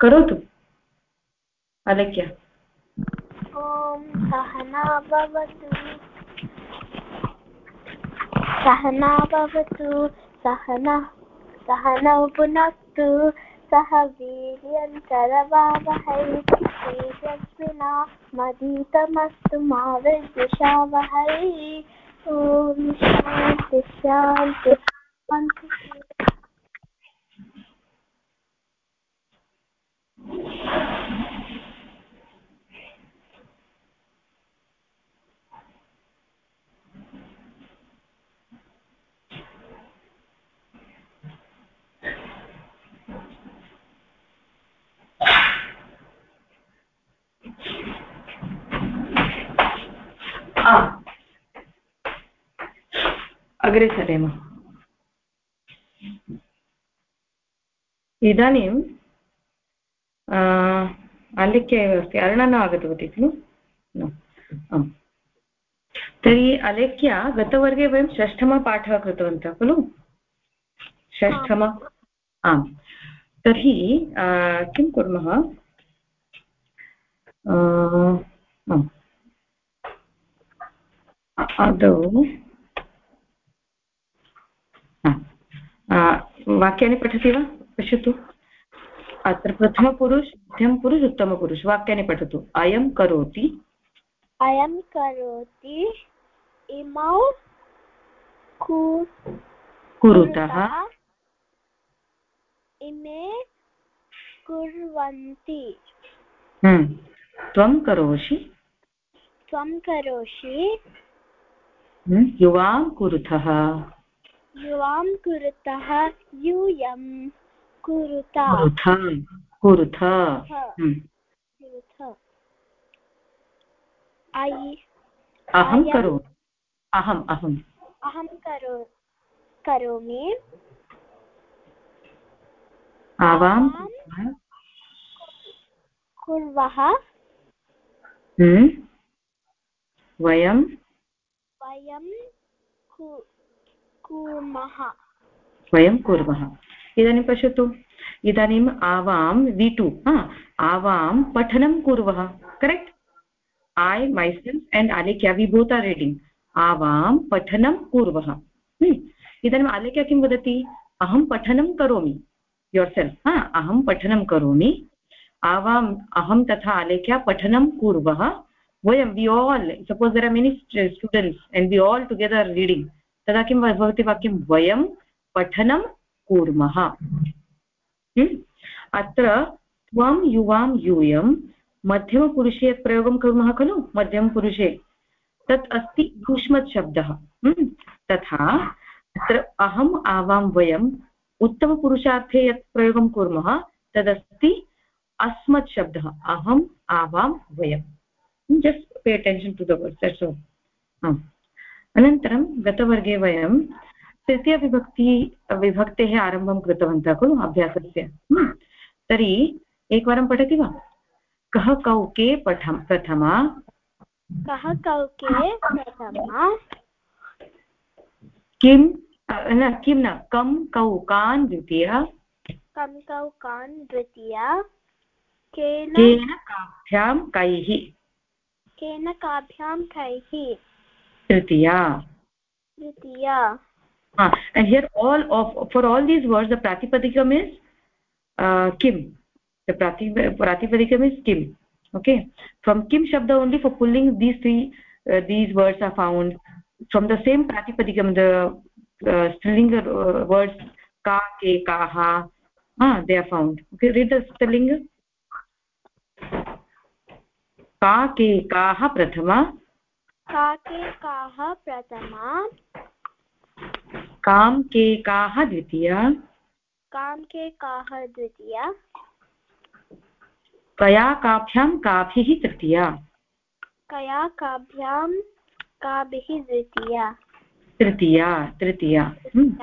करोतु। अलेख्य ॐ सहना भवतु। सहना भवतु। सहना, सहनौ पुनक्तु सह वीर्यन्तरवावहै तेजस्विना मदीतमस्तु मा विद्विषावहै ॐ शान्ति शान्ति। अग्रे सरेम। इदानीं आलिख्य एव अस्ति अर्णा न आगतवती खलु तर्हि अलेख्या गतवर्गे वयं षष्ठमपाठः कृतवन्तः खलु षष्ठम आम् तर्हि किं कुर्मः आदौ वाक्यानि पठति वा पश्यतु अत्र प्रथमपुरुष मध्यमपुरुष उत्तमपुरुष वाक्यानि पठतु. अयं करोति. अयं करोति. इमौ कुरुतः. इमे कुर्वन्ति। त्वं करोषि. त्वं करोषि। युवां कुरुतः. युवां कुरुतः. यूयं कुरुत। कुरुथ हम्म। अहं करोमि अहम् अहम्। अहं करो करोमि। आवां कुर्वः। हम्म। वयं वयं कुर्मः। वयं कुर्मः। इदानीं पश्यतु। इदानीम् आवां वि टु आवां पठनं कुर्वः, correct? I myself and Alekhya we both are reading आवां पठनं कुर्वः। हम्म। इदानीम् अलेख्या किं वदति? अहं पठनं करोमि। योर् सेल्फ् हा, अहं पठनं करोमि। आवाम्, अहं तथा आलेख्या पठनं कुर्वः। वयं we all suppose there are many students and we all together reading तदा किं भवति वाक्यं? वयं पठनं कुर्मः। अत्र त्वं युवां यूयं मध्यमपुरुषे प्रयोगं कुर्मः खलु? मध्यमपुरुषे। तत् अस्ति भूष्मत् शब्दः तथा अत्र अहम् आवां वयम् उत्तमपुरुषार्थे यत् प्रयोगं कुर्मः, तदस्ति अस्मत् शब्दः अहम् आवां वयं just pay attention to the word अनन्तरं गतवर्गे वयं तृतीयविभक्ति विभक्तेः आरम्भं कृतवन्तः खलु अभ्यासस्य। तर्हि एकवारं पठति वा? कः कौके पठं प्रथमा? कः कौके प्रथमा? किं न किं न कं कौकान् द्वितीया? कं कौकान् द्वितीया। केन? काभ्यां कैः? केन काभ्यां कैः? tritiya tritiya ah and here all of for all these words the pratipadikam is uh, kim the pratipadikam is kim okay from kim shabda only for pulling these three uh, these words are found from the same pratipadikam the uh, strilinga uh, words ka ke kaha ah they are found okay read the spelling ka ke kaha prathama काके काः प्रथमा कां के काः द्वितीया। कां के काः द्वितीया। कया काभ्यां काभिः तृतीया। कया काभ्यां काभिः द्वितीया। तृतीया तृतीया। हम्म।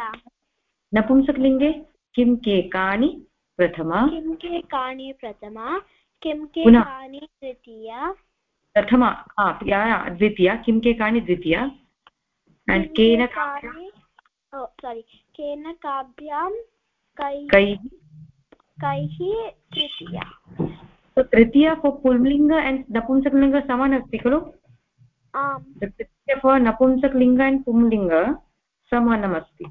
नपुंसकलिङ्गे किं के कानि प्रथमा? किं के कानि प्रथमा? किं के कानि तृतीया प्रथमा द्वितीया किं के कानि द्वितीया? केन सारी केन नपुंसकलिंग कैः तृतीया? तृतीया फोर् पुल्लिङ्ग एण्ड् नपुंसकलिङ्ग समान् अस्ति खलु? फोर् नपुंसकलिङ्ग एण्ड् पुंलिङ्ग समानमस्ति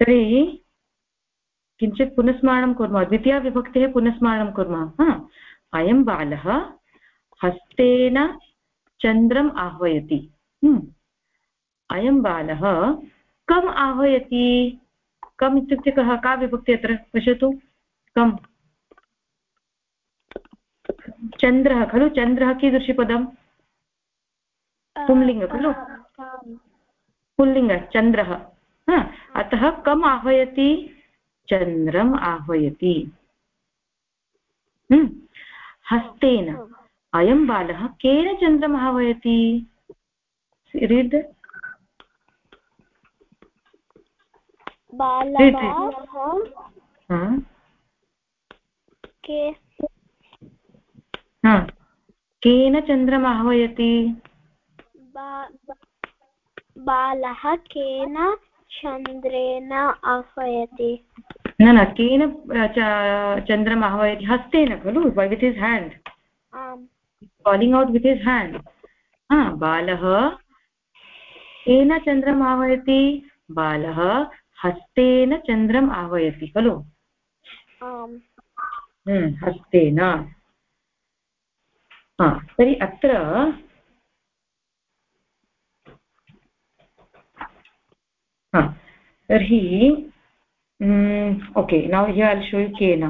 तर्हि किञ्चित् पुनस्मारणं हस्तेन चन्द्रम् आह्वयति। अयं बालः कम् आह्वयति? कम् इत्युक्ते कः? का विभक्ति अत्र? पश्यतु। कम्। चन्द्रः खलु? चन्द्रः कीदृशपदं? पुंलिङ्ग खलु? पुल्लिङ्ग चन्द्रः। अतः कम् आह्वयति? चन्द्रम् आह्वयति। हस्तेन। अयं बालः केन चन्द्रम् आह्वयति? रीड् केन चन्द्रम् आह्वयति बालः केन चन्द्रेण आह्वयति न न केन चन्द्रम् आह्वयति हस्तेन खलु with his hand calling out with his hand बालः केन चन्द्रम् आह्वयति बालः हस्तेन चन्द्रम् आह्वयति खलु? हम्म, हस्तेन। तर्हि अत्र तर्हि okay now here I'll show you cane.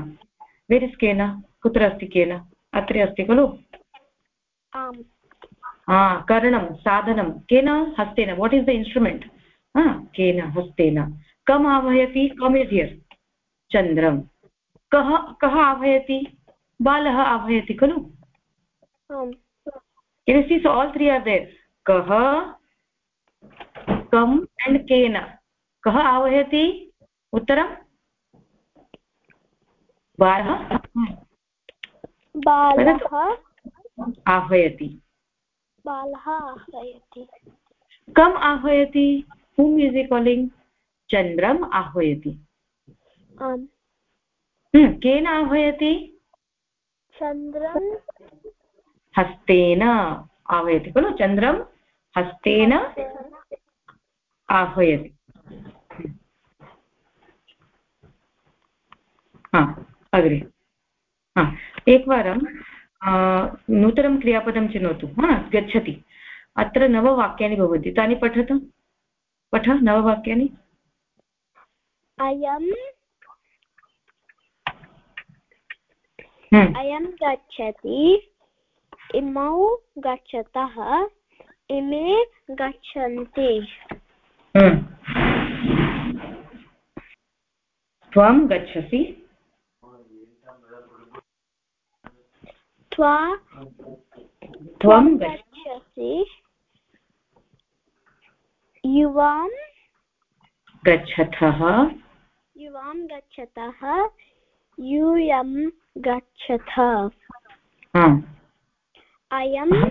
Where is केन? कुत्र अस्ति केन? अत्र अस्ति खलु? कर्णं साधनं केन हस्तेन वाट् इस् द इन्स्ट्रुमेण्ट् केन हस्तेन। कम् आह्वयति कम् इस् हियर् चन्द्रं कः कः आह्वयति बालः आह्वयति खलु? आल् त्री आर् देर् कः कम् एण्ड् केन। कः आह्वयति उत्तरं बालः? बालः। आह्वयति बालः आह्वयति। कम् आह्वयति? हुम् इस् इ कालिङ्ग् चन्द्रम् आह्वयति। केन आह्वयति? चन्द्रं हस्तेन आह्वयति खलु? चन्द्रं हस्तेन आह्वयति। अग्रे। हा एकवारं नूतनं क्रियापदं चिनोतु हा गच्छति। अत्र नववाक्यानि भवन्ति। तानि पठतु। पठ नववाक्यानि। अयम् हम्म। अयं गच्छति इमौ गच्छतः इमे गच्छन्ति। त्वं गच्छसि। त्वं गच्छसि। युवां गच्छतः युवां गच्छतः। यूयं गच्छथ। अयम्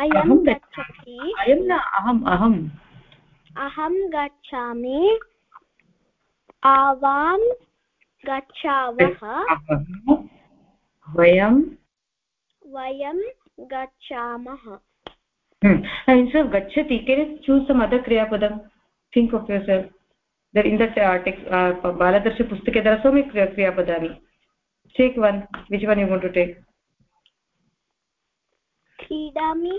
अयं गच्छति अयं न अहम् अहम्। अहं गच्छामि। आवां गच्छावः। वयं वयं गच्छामः। गच्छति केन् चूस् अदर् क्रियापदं think of yourself in that text बालदर्शपुस्तके there so many क्रियापदानि take one which one you want to take क्रीडामि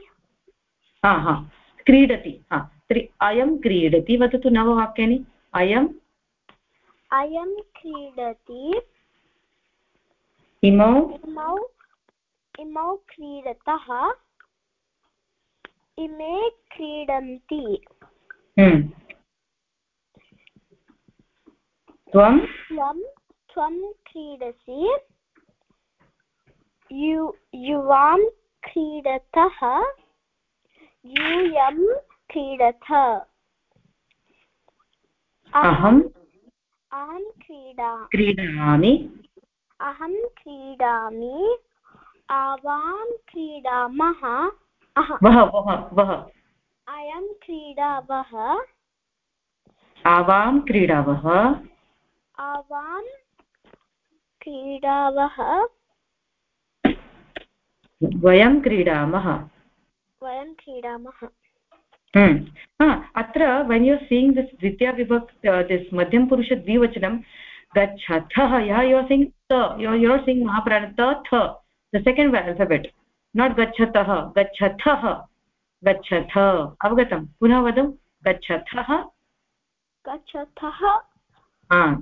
हा हा क्रीडति हा तर्हि अयं क्रीडति वदतु नववाक्यानि अयम् अयं क्रीडति इमौ इमौ इमौ क्रीडतः इमे क्रीडन्ति। हम्म। त्वं? त्वं त्वं क्रीडसि। यु युवां क्रीडतः यूयं क्रीडथ। अहम् अहं क्रीडा क्रीडामि। अहं क्रीडामि। आवां क्रीडामः। वः वः वः। अयं क्रीडावः। आवां क्रीडावः। आवां क्रीडावः। वयं क्रीडामः। वयं क्रीडामः। हम्म। अत्र वेन् यु सीङ्ग् दिस् द्वितीया विभक् दिस् मध्यमपुरुष द्विवचनं गच्छथः यः युर् सिङ्ग् त यु आर् सिङ्ग् महाप्राण त थ द सेकेण्ड् अल्फाबेट् नाट् गच्छतः गच्छथः गच्छथ अवगतं पुनः वदं गच्छथः गच्छथः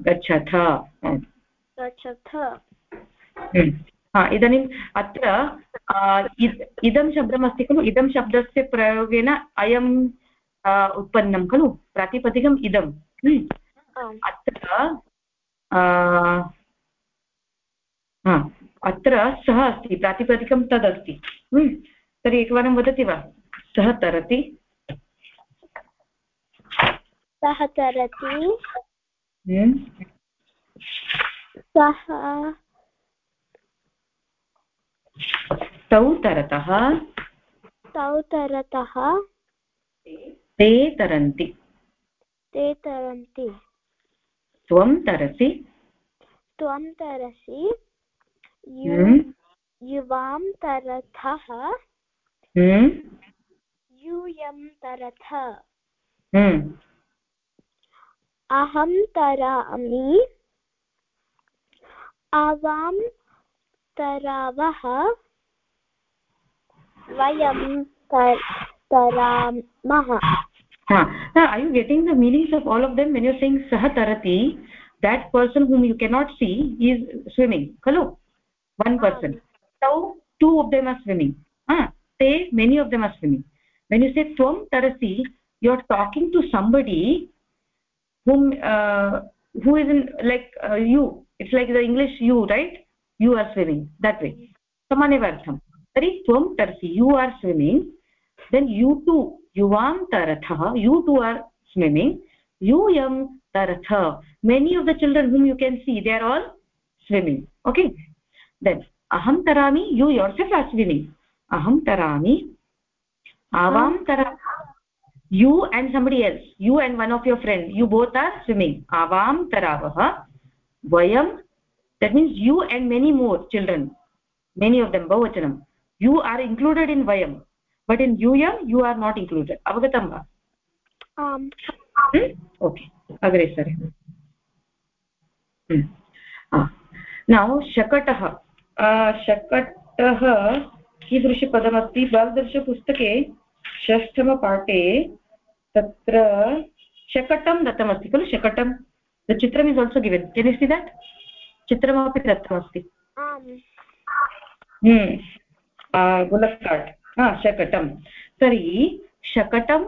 गच्छथ गच्छथ इदानीम् अत्र इदं शब्दमस्ति खलु इदं शब्दस्य प्रयोगेन अयं उत्पन्नं खलु प्रातिपदिकम् इदम् अत्र अत्र सः अस्ति प्रातिपदिकं तदस्ति। तर्हि एकवारं वदति वा? सः तरति। सः तरति। सः तौ तरतः। तौ तरतः। ते तरन्ति। ते तरन्ति। त्वं तरसि। त्वं तरसि। हम्म। युवां तरथः हम्म। यूयं तरथ हम्म। अहं तरामि आवां तरावः वयं तरामः are you getting the meanings of all of them when you're saying sah tarati that person whom you cannot see is swimming hello one person तौ two of them are swimming ते many of them are swimming when you say त्वं तरसि you are talking to somebody whom who is in like you it's like the English you right you are swimming that way समानेव अर्थं तर्हि त्वं तरसि you are swimming then you two युवां तरथः you two are swimming यूयं तरथ many of the children whom you can see they are all swimming okay then अहं तरामि you yourself are swimming अहं तरामि आवां तरा you and somebody else you and one of your friend you both are swimming avam taravah vayam that means you and many more children many of them bahuvachanam you are included in vayam but in yuyam you are not included avagatam va um okay agre sare hmm ah now shakatah शकटः कीदृशपदमस्ति? बालदर्शपुस्तके षष्ठमपाठे तत्र शकटं दत्तमस्ति खलु? शकटं. The चित्रम् is also given can you see that चित्रमपि दत्तमस्ति. बुलक् कार्ट् हा शकटं. तर्हि शकटं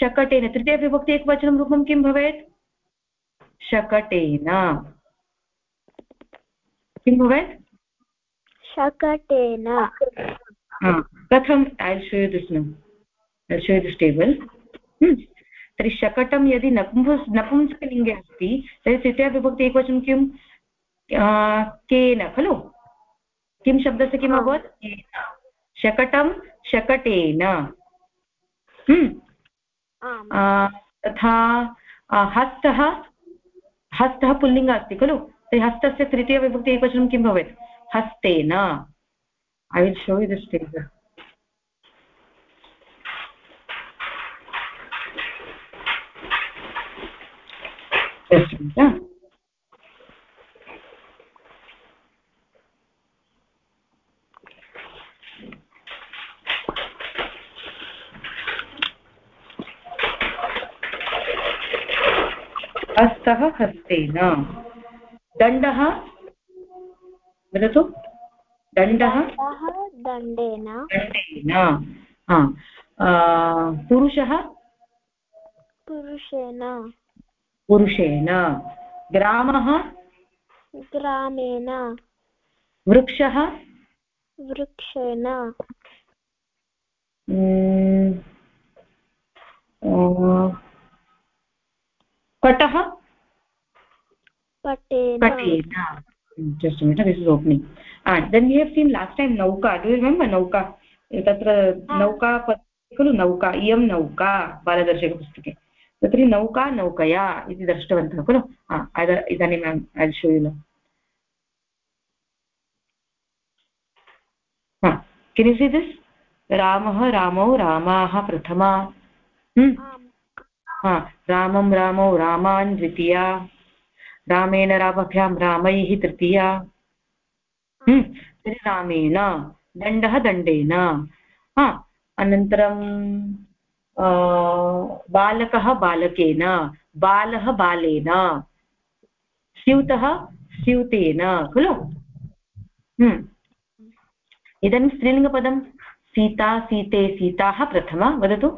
शकटेन तृतीयविभक्ति एकवचनं रूपं किं भवेत्? शकटेन. किं भवेत्? शकटेन कथम् I show you this I show you this table तर्हि शकटं यदि नपुंस नपुंसकलिङ्गे अस्ति तर्हि तृतीयविभक्ति एकवचनं किं केन खलु? किं शब्दस्य किम् अभवत्? शकटं शकटेन। हम्म। तथा हस्तः हस्तः पुल्लिङ्ग अस्ति खलु? तर्हि हस्तस्य तृतीयविभक्ति एकवचनं किं भवेत्? हस्तेन I will show you this हस्तः हस्तेन दण्डः वदतु? दण्डः? दण्डेन। दण्डेन पुरुषः? पुरुषेण। पुरुषेण। ग्रामः? ग्रामेण। वृक्षः? वृक्षेण। पटः? पटेन। Just a minute this is opening. And then we have seen last time nauka. Do you remember nauka? तत्र नौका खलु नौका इयं नौका बालदर्शकपुस्तके तर्हि नौका नौकया इति दृष्टवन्तः खलु इदानीम् ऐ शो यु किन् यु दिस् रामः रामौ रामाः प्रथमा रामं रामौ रामान् द्वितीया रामेण रामभ्यां रामैः तृतीया। तर्हि रामेण दण्डः दण्डेन। अनन्तरं बालकः बालकेन बालः बालेन। स्यूतः स्यूतेन खलु? इदानीं स्त्रीलिङ्गपदं सीता सीते सीताः प्रथमा वदतु।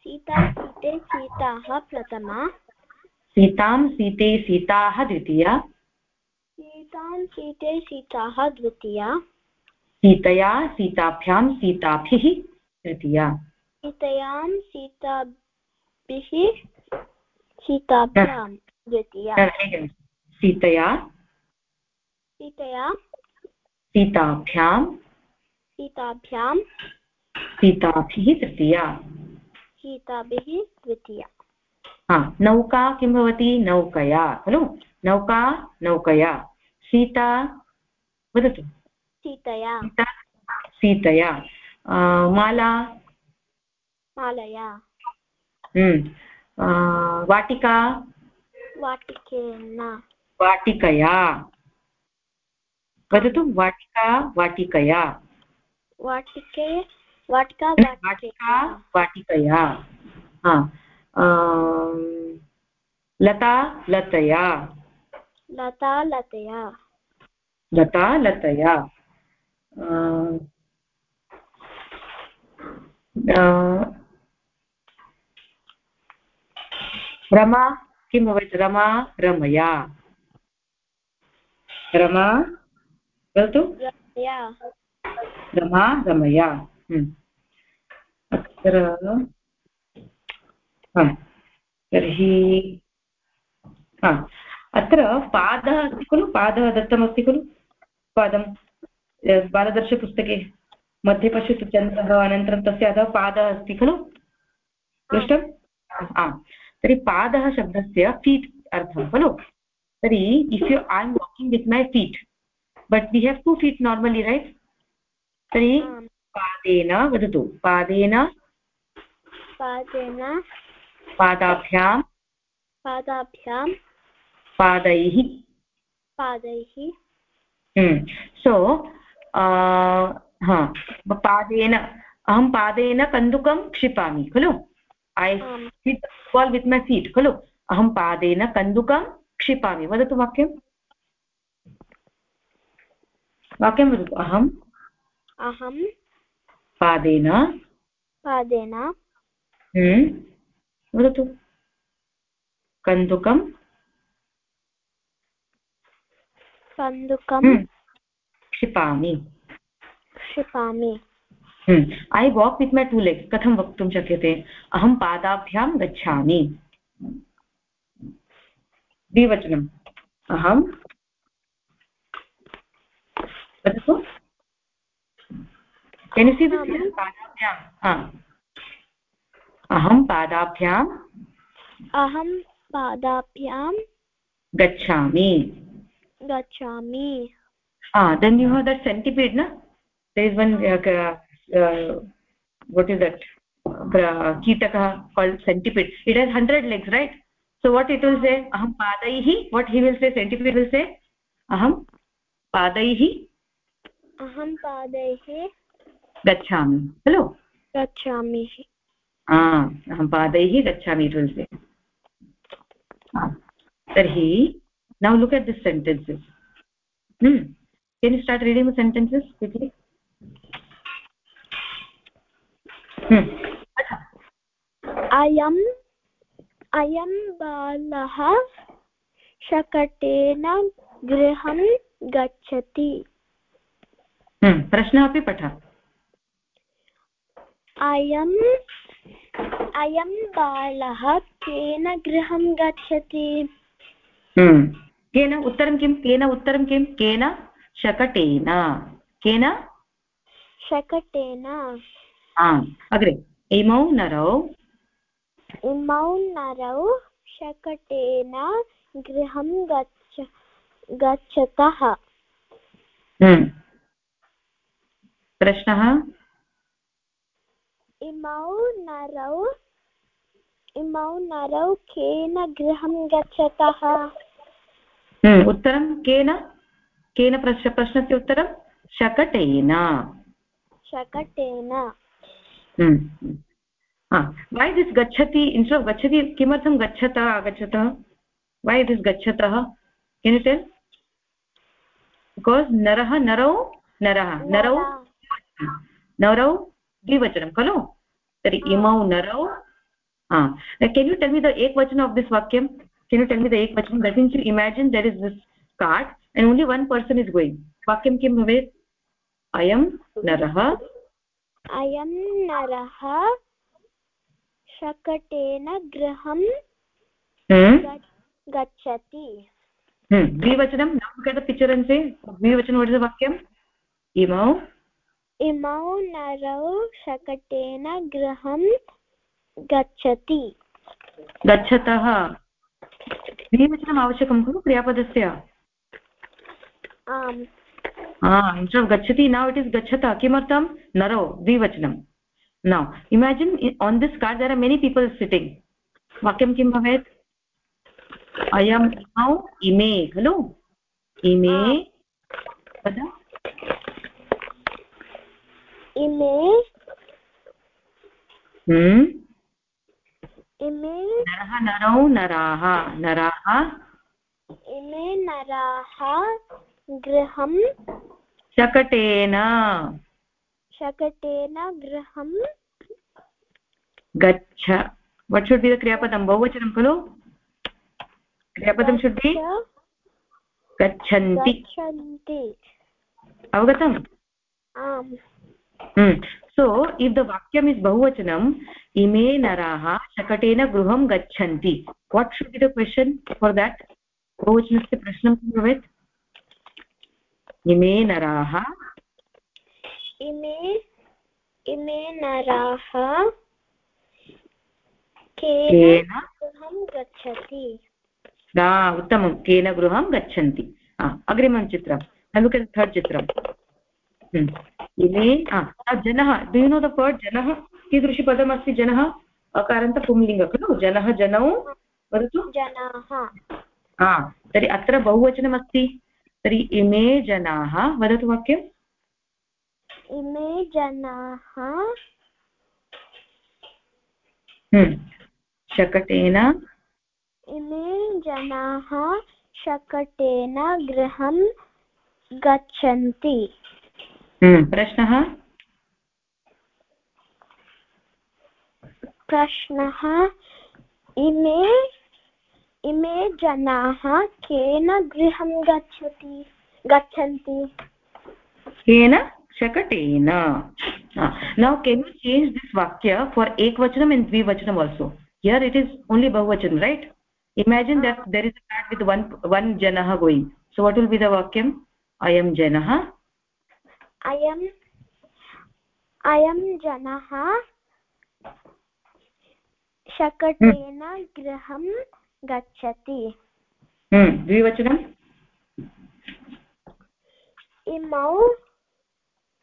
सीता सीते सीताः प्रथमा। सीतां सीते सीताः द्वितीया। सीतां सीते सीताः द्वितीया। सीतया सीताभ्यां सीताभिः तृतीया। सीतयां सीताभिः सीताभ्यां द्वितीया। सीतया। सीतया। सीताभ्यां। सीताभ्यां। सीताभिः तृतीया। सीताभिः द्वितीया। हा नौका किं भवति? नौकया खलु? नौका नौकया। सीता वदतु। सीतया। सीतया। माला? मालया। हम्म, वाटिका? वाटिकेन। वाटिकया। वदतु वाटिका वाटिकया। वाटिके वाटिका वाटिका वाटिकया। हा। लता लतया लता लतया लता लतया रमा किं भवेत् रमा रमया रमा वदतु रमा रमया हम्म। अत्र तर्हि अत्र पादः अस्ति खलु? पादः दत्तमस्ति खलु? पादं बालदर्शपुस्तके मध्ये पश्यतु चन्द्रः अनन्तरं तस्य अधः पादः अस्ति खलु? दृष्टम् आम् तर्हि पादः शब्दस्य फीट् अर्थं खलु? तर्हि if you I am walking with my feet but we have two feet normally right तर्हि पादेन वदतु पादेन पादेन पादाभ्यां पादाभ्यां पादैः। पादैः। सो हा पादेन अहं पादेन कन्दुकं क्षिपामि खलु? I hit ball with my feet खलु? अहं पादेन कन्दुकं क्षिपामि। वदतु वाक्यं। वाक्यं वदतु। अहम् अहं पादेन पादेन वदतु। कन्दुकं कन्दुकं क्षिपामि। क्षिपामि। ऐ वाक् वित् मै टु लेग्स् कथं वक्तुं शक्यते? अहं पादाभ्यां गच्छामि। द्विवचनम् अहं वदतु। पादाभ्यां? अहं पादाभ्याम्। अहं पादाभ्यां गच्छामि। गच्छामि। देन् सेण्टिपीड् न this one what is that कीटकः call centipede it has hundred legs right so what it will say अहं पादैः what he will say centipede will say अहं पादैः अहं पादैः गच्छामि खलु गच्छामि अहं पादैः गच्छामि तर्हि now look at this sentences can you start reading the sentences इति अयम् अयं बालः शकटेन गृहं गच्छति। प्रश्नः अपि पठ अयं अयं बालः केन गृहं गच्छति? केन उत्तरं किं? केन उत्तरं किं? केन? शकटेन। केन? शकटेन। आम्। अग्रे। इमौ नरौ। इमौ नरौ शकटेन गृहं गच्छ गच्छतः। हम्म। प्रश्नः? इमौ नरौ इमौ नरौ केन गृहं गच्छतः। हम्म, उत्तरं केन? केन प्रश्न प्रश्नस्य उत्तरं? शकटेन। शकटेन। वै दिस् गच्छति इन्स्ट् आफ् गच्छति? किमर्थं गच्छतः आगच्छतः? Why this गच्छतः? किं टेल् बिकास् नरः नरौ नरः नरौ नरौ। द्विवचनं खलु? तर्हि इमौ नरौ can you tell me the ekvachan of this vakyam can you tell me the ekvachan that means you imagine there is this cart and only one person is going vakyam kim bhavet ayam narah अयं नरः शकटेन गृहं गच्छति द्विवचनं look at the picture and say द्विवचनं what is the vakyam imau इमौ नरौ शकटेन गृहं गच्छति। गच्छतः। द्विवचनम् आवश्यकं खलु क्रियापदस्य? आम्। इन्स्ट् गच्छति नौ इट् इस् गच्छतः। किमर्थं? नरो द्विवचनं। Now imagine on this card there are many people sitting. वाक्यं किं भवेत्? अयम् इमौ इमे खलु? इमे इमे। हम्म? इमे नरः नरौ नराः नराः। इमे नराः गृहं शकटेन। शकटेन गृहं गच्छ। वट् शुड् बि क्रियापदं बहुवचनं खलु? क्रियापदं शुड् बि गच्छन्ति। अवगतम्? आम्। सो इफ् द वाक्यम् इस् बहुवचनम् इमे नराः शकटेन गृहं गच्छन्ति what should be the question for that बहुवचनस्य प्रश्नं किं भवेत् इमे नराः इमे इमे नराः केन गृहं गच्छति उत्तमं केन गृहं गच्छन्ति अग्रिमं चित्रं लुक् थर्ड् चित्रम् इमे जनः do you know the word जनः? कीदृशपदमस्ति जनः? अकारन्त पुंलिङ्ग खलु? जनः जनौ वदतु? जनाः। हा तर्हि अत्र बहुवचनमस्ति। तर्हि इमे जनाः वदतु वाक्यम् इमे जनाः। शकटेन। इमे जनाः शकटेन गृहं गच्छन्ति। हम्म, प्रश्नः? प्रश्नः इमे इमे जनाः केन गृहं गच्छति गच्छन्ति? केन? शकटेन। Now can you change this वाक्य फार् एकवचनम् in द्विवचनम् also here it is only बहुवचनं right imagine that there is a cat with one one janah going. So what will be the vakyam i am janah. अयम् अयं जनः शकटेन गृहं गच्छति। हम्म, द्विवचनम् इमौ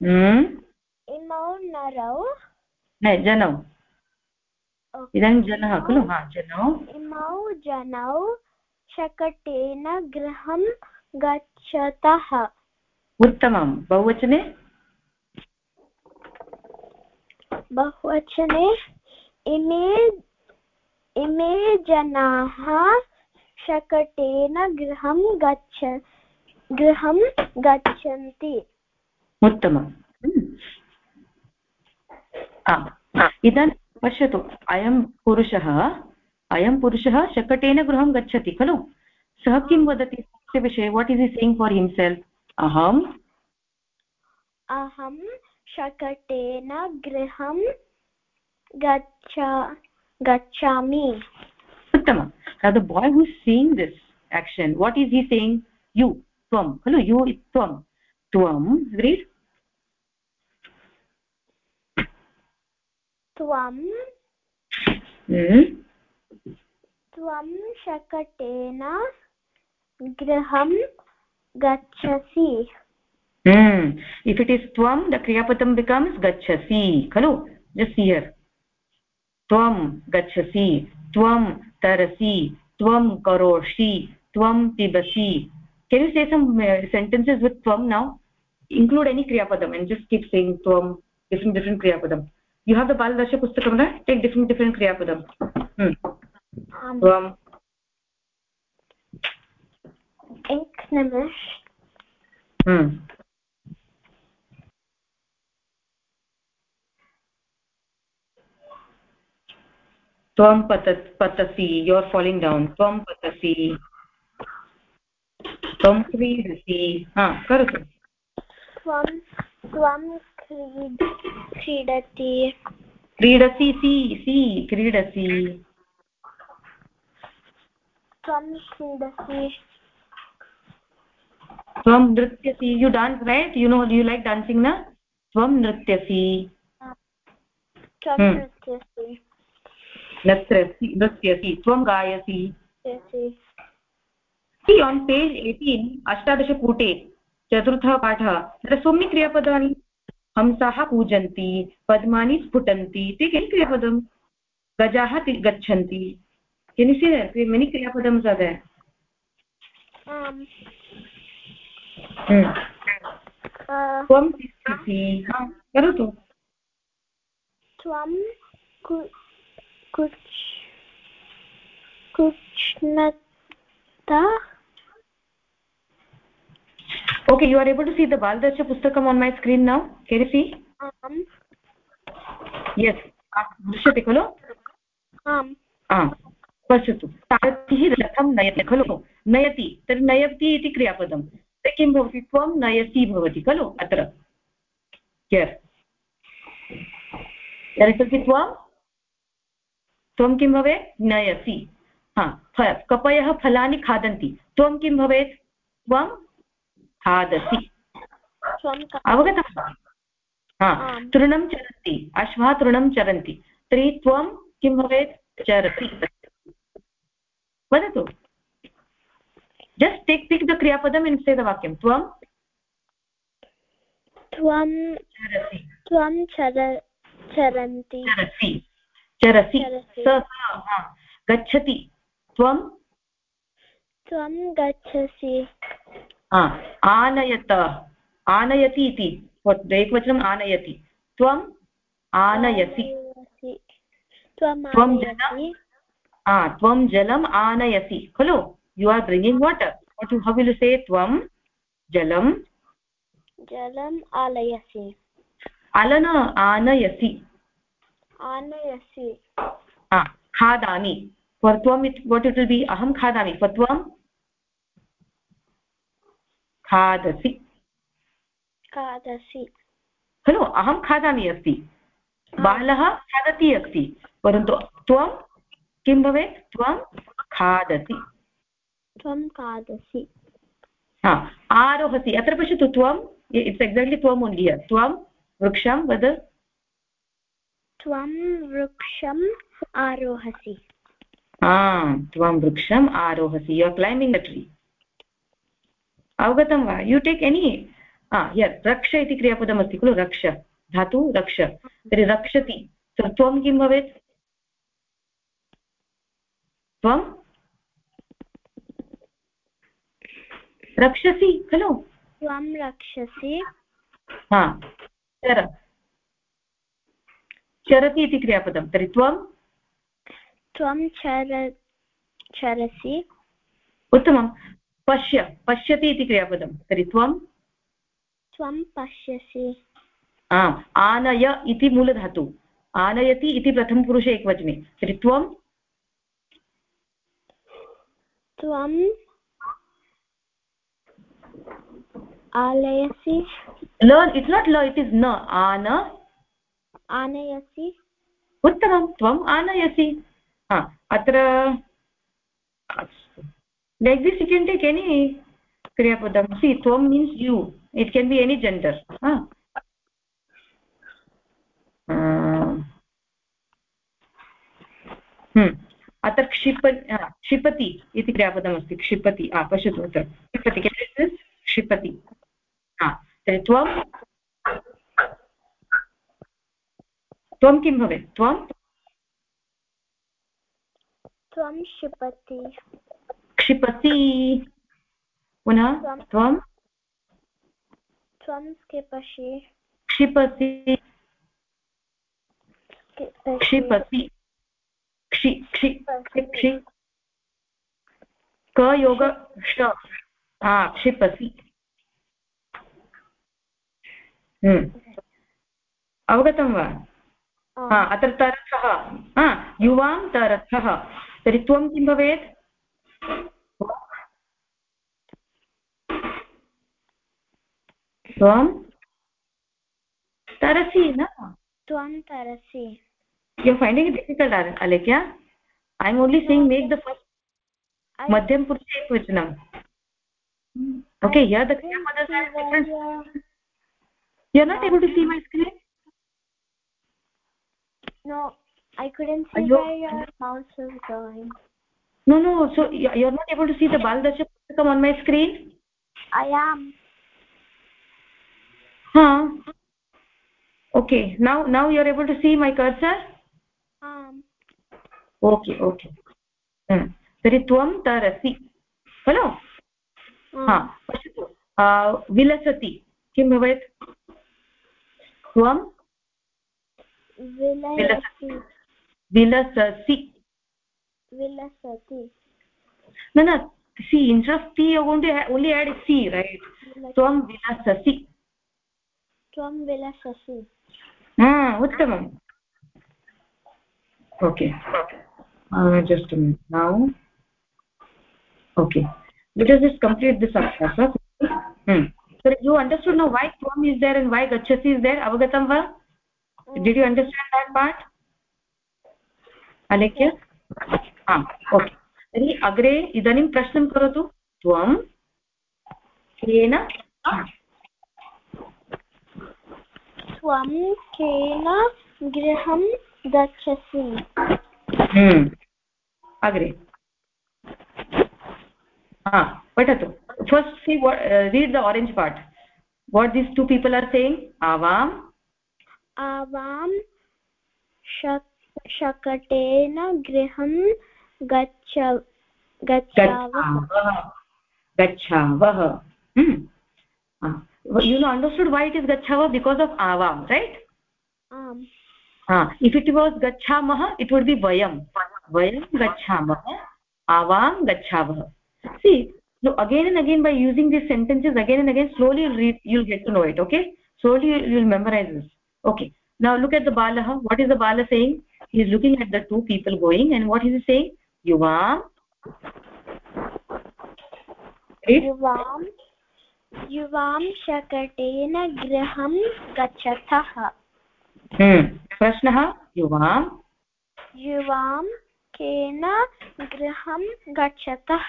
हम्म। इमौ नरौ। न जनौ। इदानीं जनः खलु? हा जनौ। इमौ जनौ शकटेन गृहं गच्छतः। उत्तमं। बहुवचने? बहुवचने। इमे इमे जनाः शकटेन गृहं गच्छ गृहं गच्छन्ति। उत्तमम्। इदानीं पश्यतु। अयं पुरुषः अयं पुरुषः शकटेन गृहं गच्छति खलु? सः किं वदति तस्य विषये? What is he saying for himself अहम् अहं शकटेन गृहं गच्छ गच्छामि। उत्तमम् the by who seeing this action what is he seeing you त्वं खलु? यु त्वं। त्वं ग्रीड् hmm? त्वं शकटेन गृहं त्वं शकटेन गृहं गच्छसि इफ् इट् इस् त्वं द क्रियापदं बिकम्स् गच्छसि खलु जस्ट् हियर् त्वं गच्छसि त्वं तरसि त्वं करोषि त्वं पिबसि can you say some uh, sentences with tvam now include any kriya padam and just keep saying tvam different different kriya padam you have the baladarsha pustakam right take different different kriya padam hmm tvam ek nimish hmm. त्वं पत पतसि you are falling down त्वं पतसि त्वं क्रीडसि हा करोतु त्वं त्वं क्रीडति क्रीडसि सि सि क्रीडसि त्वं क्रीडसि त्वं नृत्यसि you dance right you know you like dancing न त्वं नृत्यसि त्वं नृत्यसि नृत्यसि नृत्यसि त्वं गायसि सि आन् पेज् एय्टीन् अष्टादशपुटे चतुर्थः पाठः तत्र सोम्नि क्रियापदानि हंसाः पूजन्ति पद्मानि स्फुटन्ति ते किं क्रियापदं गजाः गच्छन्ति किं मेनि क्रियापदं सद त्वं तिष्ठसि करोतु okay you are able to see the Baladarsha पुस्तकम् आन् मै स्क्रीन नौ के यस् दृश्यते खलु पश्यतु। सारथिः रथं नयति खलु। नयति किं भवति त्वं नयसि भवति खलु? अत्र। हियर् तर्हि त्वं। त्वं किं भवेत्? नयसि। हा कपयः फलानि खादन्ति। त्वं किं भवेत्? त्वं खादसि। अवगतं हा तृणं चरन्ति। अश्वः तृणं चरन्ति। तर्हि त्वं किं भवेत्? चरति। वदतु। जस्ट् टेक् टिक् द क्रियापदम् इन् से द वाक्यं त्वं त्वं चरसि त्वं चरन्ति चरसि चरसि स गच्छति त्वं त्वं गच्छसि आनयत आनयति इति एकवचनम् आनयति त्वम् आनयसि त्वं जलं त्वं जलम् आनयसि खलु you are bringing water how will say त्वं जलं जलम् आलयसि अलन आनयसि आनयसि खादामि फर् त्वम् वट् इट् विल् बि अहं खादामि फर् त्वं खादसि खादसि खलु अहं खादामि अस्ति बालः खादति अस्ति परन्तु त्वं किं भवेत् त्वं खादसि त्वं खादसि। आरोहसि। अत्र पश्यतु त्वम् इट्स् एक्साक्ट्लि त्वम् ओन्लि त्वं वृक्षं वद। त्वं वृक्षम् आरोहसि। त्वं वृक्षम् आरोहसि। You are climbing the tree अवगतं वा? यु टेक् एनी यत् रक्ष इति क्रियापदमस्ति खलु रक्ष। धातु रक्ष। तर्हि रक्षति। त्वं किं भवेत्? त्वं रक्षसि खलु? त्वं रक्षसि। हा चर। चरति इति क्रियापदं तर्हि त्वं? त्वं चर चरसि। उत्तमं। पश्य पश्यति इति क्रियापदं तर्हि त्वं? त्वं पश्यसि। आम् आनय इति मूलधातु। आनयति इति प्रथमपुरुषे एकवचने तर्हि त्वं? त्वम् आलयसि? ल इट्स् नाट् ल इट् इस् न आन आनयसि? उत्तमं त्वम् आनयसि. हा अत्र like this you can take any क्रियापदं सि त्वं means you it can be any gender अत्र क्षिप क्षिपति इति क्रियापदमस्ति क्षिपति. पश्यतु अत्र. क्षिपति क्षिपति. त्वं त्वं किं भवेत् त्वं त्वं क्षिपति क्षिपति पुनः त्वं त्वं क्षिपसि क्षिपसि क्षिपति क्षि क्षि क्षि क्षिपसि। अवगतं वा? हा। अत्र तरथः हा युवां तरथः तर्हि त्वं किं भवेत्? त्वं? तरसि न? त्वं तरसि। You finding it difficult Alekhya I am only saying make the first मध्यम पुरुषे एकवचनम् okay here the grandmother has different you are not able to see my screen no i couldn't see Ayyo. where your mouse was going no no so you are not able to see the baldarsha pustakam on my screen i am huh okay now now you are able to see my cursor um okay okay तर्हि त्वं तरसि खलु हा पश्यतु विलसति किं भवेत् त्वं विलसति विलससि विलसति न न सि instead of t you're going to only add c right त्वं विलससि त्वं विलससि उत्तमम् okay just a minute now okay let us just complete this abhyasa hmm so you understood now why tvam is there and why gachasi is there avagatam va did you understand that part Alekhya okay तर्हि अग्रे इदानीं प्रश्नं करोतु त्वं केन त्वं केन गृहं गच्छसि अग्रे हा पठतु first see read the orange part what these two people are saying avam avam शकटेन गृहं गच्छ गच्छावः गच्छावः you know understood why it is gachhava because of avam right um ha if it was gachamah it would be vayam vayam gachamah avam gachavah see so again and again by using these sentences again and again slowly you'll read you'll get to know it okay slowly you'll memorize this okay now look at the balah what is the bala saying he is looking at the two people going and what is he saying yuvam युवां युवां शकटेन गृहं गच्छतः प्रश्नः युवां युवां केन गृहं गच्छतः।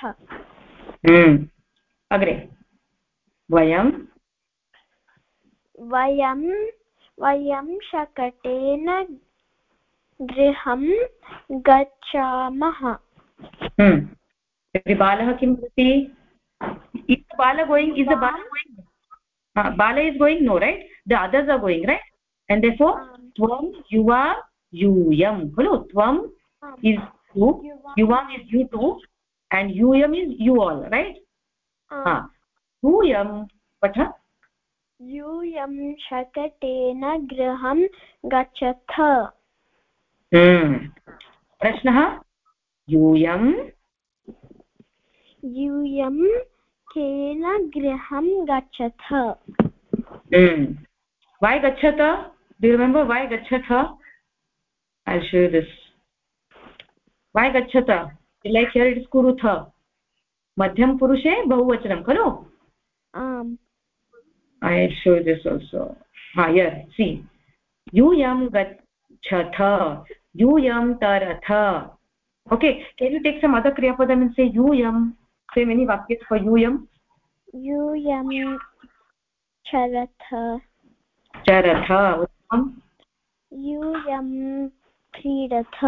अग्रे। वयं? वयं वयं शकटेन गृहं गच्छामः। बालः किं भवति इस् बाल गोयिङ्ग् इस् बाल गोयिङ्ग् बाल is going no right the others are going right and therefore त्वं युवा यूयं खलु? त्वं is you yuvam is you too and yuyam is you all right ha yuyam patha यूयं शकटेन गृहं गच्छथ प्रश्नः यूयं यूयं केन गृहं गच्छथ why gachata do you remember why gachata i'll show why गच्छत? Like here it's कुरुथ मध्यम पुरुषे बहुवचनं खलु I show this also here see यूयं गच्छथ यूयं तरथ. Okay can you take some other क्रियापदम् in say यूयं? से मेनि वाक्य फ़र् यूयं. यूयं चरथ. चरथ उत्तमं यूयं क्रीडथ.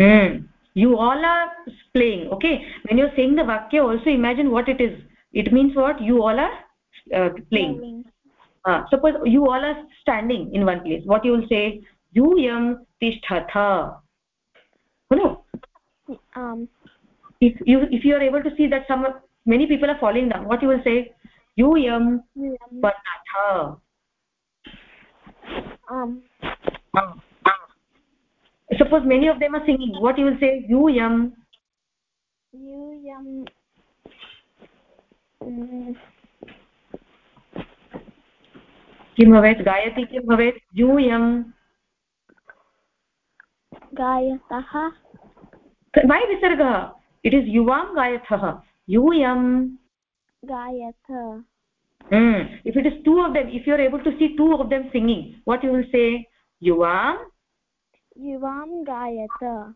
हम्म you all are playing okay when you're saying the vakya also imagine what it is it means what you all are uh, playing uh, suppose you all are standing in one place what you will say यूयं तिष्ठथ no um if you if you are able to see that some many people are falling down what you will say यूयं पतथ um suppose many of them are singing what you will say यूयं यूयं किं भवेत् गायति किं भवेत् यूयं गायतः वै विसर्गः इट् इस् युवां गायथः यूयं गायथ if it is two of them if you are able to see two of them singing what you will say yuvam gayata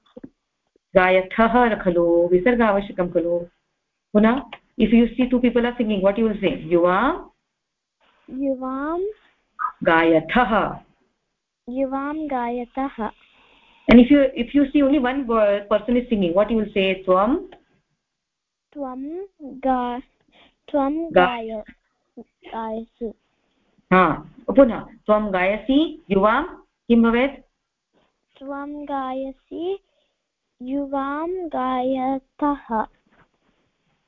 gayathah khalo visarga avashyakam khalo puna if you see two people are singing what you will say yuvam yuvam gayathah yuvam gayatah and if you if you see only one person is singing what you will say tvam tvam ga tvam gaya gayasi ha पुनः त्वं गायसि युवां किं भवेत् त्वं गायसि युवां गायतः।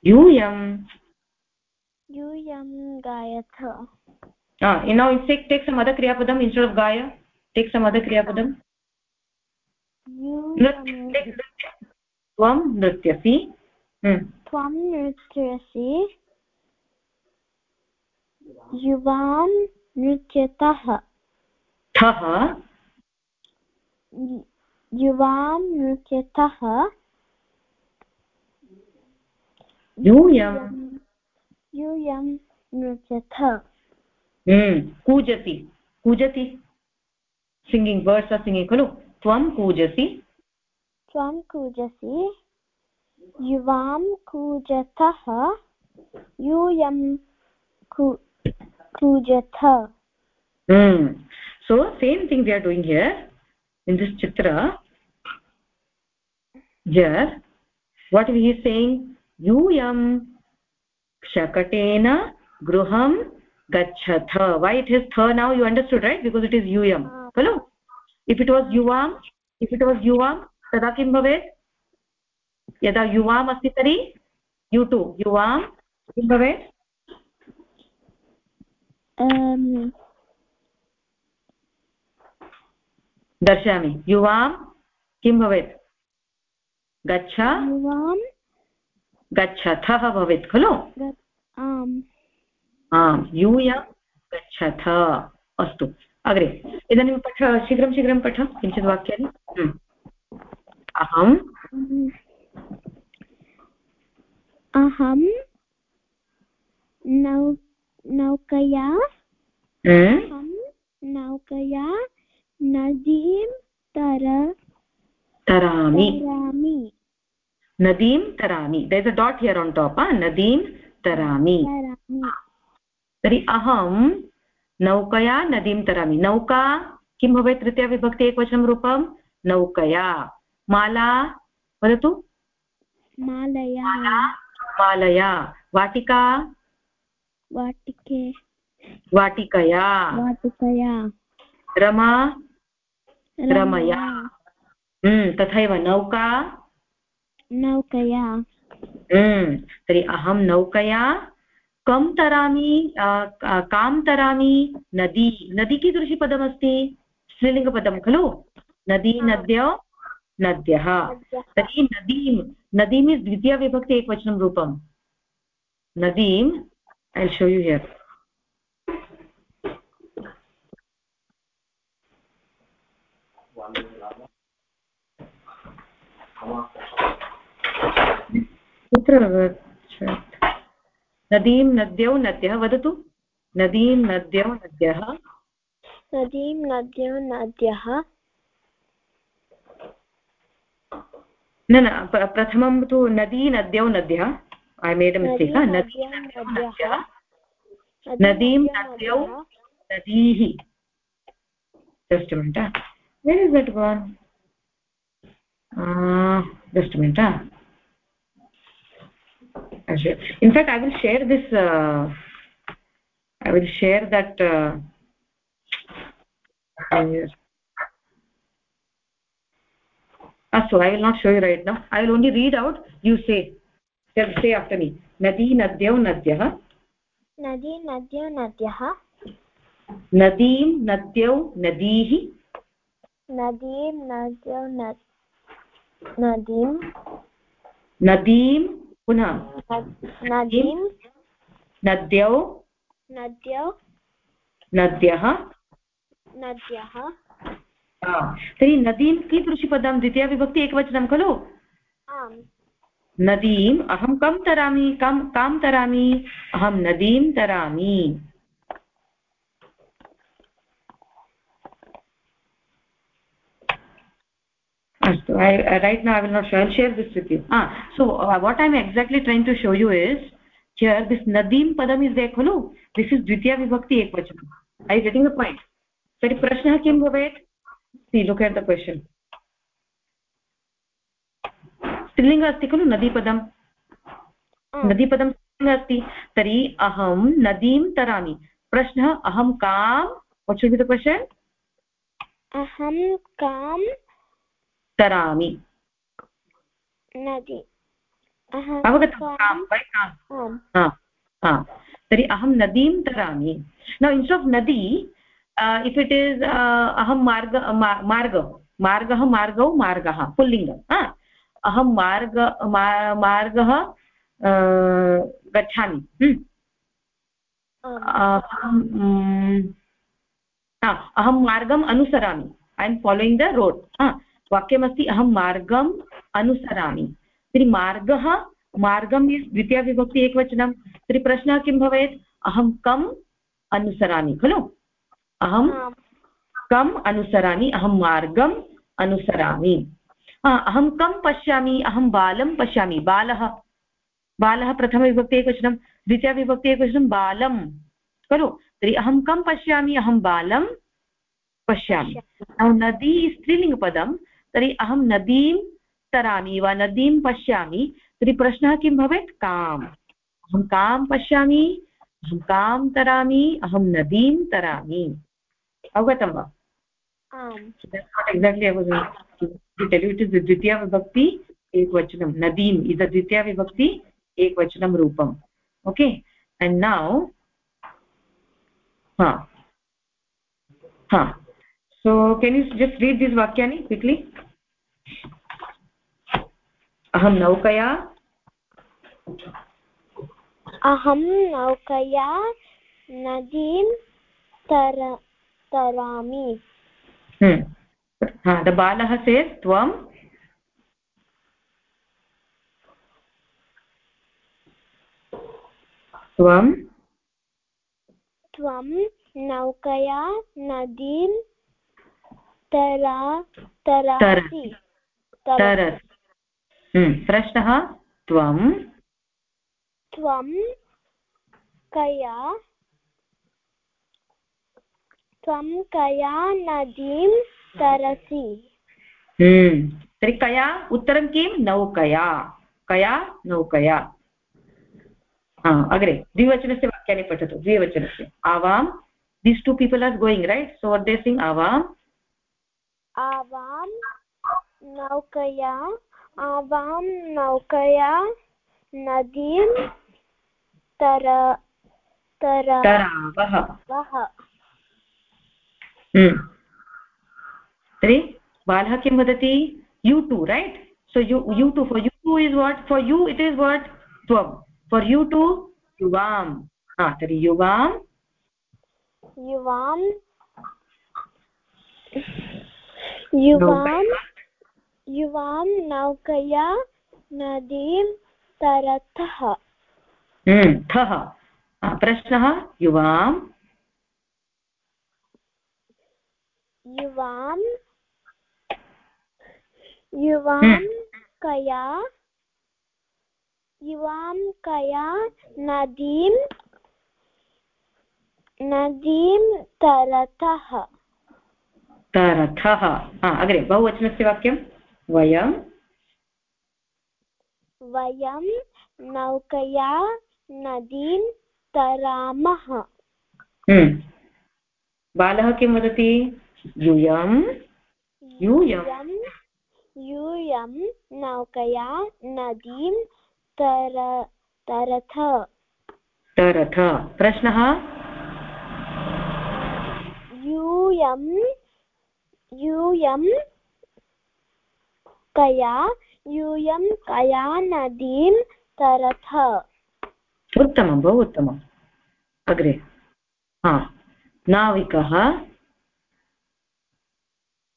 यूयम् यूयं गायथ। क्रियापदम् इन्स्टेड् आफ् गाय टेक् समदर् क्रियापदम् त्वं नृत्यसि। त्वं नृत्यसि युवां नृत्यतः। युवां नृत्यतः यूयं यूयं नृत्यथ कूजति कूजति सिङ्गिङ्ग् वर्ड्स् आर् सिङ्गिङ्ग् खलु त्वं कूजसि त्वं कूजसि युवां कूजतः यूयं कूजथ so same thing we are doing here. In this chitra here what he is saying yuyam shakatena gruham gachatha why it is tha now you understood right because it is yuyam hello if it was yuvam if it was yuvam तदा किं भवेत् यदा युवाम् अस्ति तर्हि यु two युवां किं भवेत् दर्शयामि। युवां किं भवेत्? गच्छ। युवां। गच्छथः भवेत् खलु? आम्। यूयं गच्छथ। अस्तु। अग्रे इदानीं पठ शीघ्रं शीघ्रं पठ। किञ्चित् वाक्यानि। अहम्? अहं नौ नौकया। अहं नौकया। नदीं तर तरामि। नदीं तरामि। There is a dot here on top नदीं तरामि। तर्हि अहं नौकया नदीं तरामि। नौका किं भवेत्? तृतीया विभक्ति एकवचनं रूपं। नौकया। माला वदतु। मालया। मालया। वाटिका? वाटिके। वाटिकया। वाटिकया। रमा? रमया। हम्म, तथैव नौका। नौकया। हम्म, तर्हि अहं नौकया। कं तरामि? कां तरामि? नदी नदी कीदृशी पदमस्ति स्त्रीलिङ्गपदं खलु? नदी नद्यौ नद्यः। तर्हि नदीं नदीम् इस् द्वितीयविभक्ति एकवचनं रूपं नदीम् ऐ शो यु हियर् कुत्र नदीं नद्यौ नद्यः वदतु। नदीं नद्यौ नद्यः। नदीं नद्यौ नद्यः। न न प्रथमं तु नदी नद्यौ नद्यः। ऐ मेड् मिस्टेक् नदीं नद्यौ नदीः just Minute where is that one just a minute huh? in fact i will share this uh, i will share that uh, so i will not show you right now i will only read out you say just say after me nadi nadyau nadyah nadi nadyau nadyah नदीं नद्यौ नदीः नदीं नद्यौ नदीं नदीं पुनः नदीं नद्यौ नद्यौ नद्यः नद्यः तर्हि नदीं कीदृशपदं द्वितीयविभक्ति एकवचनं खलु? आम्. नदीम् अहं कं तरामि? कं कां तरामि? अहं नदीं तरामि। अस्तु I, right now i will not show i'll share this with you ah so uh, what i'm exactly trying to show you is here this nadim padam is there khulu this is dvitiya vibhakti ekvachanam are you getting the point तर्हि प्रश्नः किं भवेत् see look at the question स्त्रीलिङ्ग अस्ति खलु नदीपदं नदीपदं स्त्रीलिङ्ग अस्ति तर्हि अहं नदीं तरामि प्रश्नः अहं कां what should be अहं कां तरामि नदी। अवगतं तर्हि अहं नदीं तरामि। न इन्स् आफ् नदी इफ् इट् इस् अहं मार्ग मार्ग। मार्गः मार्गौ मार्गः पुल्लिङ्ग अहं मार्ग मार्गः गच्छामि। अहं मार्गम् अनुसरामि। I am following the road वाक्यमस्ति अहं मार्गम् अनुसरामि। तर्हि मार्गः मार्गम् इस् द्वितीयविभक्ति एकवचनं तर्हि प्रश्नः किं भवेत्? अहं कम् अनुसरामि खलु? अहं कम् अनुसरामि अहं मार्गम् अनुसरामि। अहं कं पश्यामि? अहं बालं पश्यामि। बालः बालः प्रथमविभक्ति एकवचनं द्वितीयविभक्ति एकवचनं बालं खलु? तर्हि अहं कं पश्यामि? अहं बालं पश्यामि। नदी स्त्रीलिङ्गपदं तर्हि अहं नदीं तरामि वा नदीं पश्यामि तर्हि प्रश्नः किं भवेत्? काम्। अहं कां पश्यामि? अहं कां तरामि? अहं नदीं तरामि। अवगतं वा? एक्साक्ट्लि द्वितीया विभक्ति एकवचनं नदीम् इस् द्वितीया विभक्ति एकवचनं रूपम् ओके एण्ड् नौ हा हा। So can you just read these vakyani quickly? अहं नौकया? अहं नौकया नदीं तर तरामि। बालः से त्वं। त्वं। त्वं नौकया नदीं तरा तरासि। तरस् हम्म, प्रश्नः त्वं। त्वं कया त्वं कया नदीं तरसि? हम्म, तर्हि कया उत्तरं किं? नौकया। कया नौकया। अग्रे द्विवचनस्य वाक्यानि पठतु द्विवचनस्य। आवां these two people are going right so where they sing आवाम् आवां नौकया आवां नौकया नदीं तर तरावः हम्म। तर्हि बालः किं वदति? You two right so you you two for you two is what for you it is what त्वं। फोर् यु टु युवां तर्हि युवां युवां युवां युवां नौकया नदीं तरतः हम्म, थः। प्रश्नः युवां। युवां युवां हम्म। कया युवां कया नदीं नदीं तरतः तरथः। अग्रे बहुवचनस्य वाक्यं वयं वयं नौकया नदीं तरामः। हम्म। बालः किं वदति? यूयं यूयं यूयं नौकया नदीं तर तरथ। तरथ। प्रश्नः? यूयं यूयं कया यूयं कया नदीं तरथ। उत्तमं बहु उत्तमम्। अग्रे। हा नाविकः।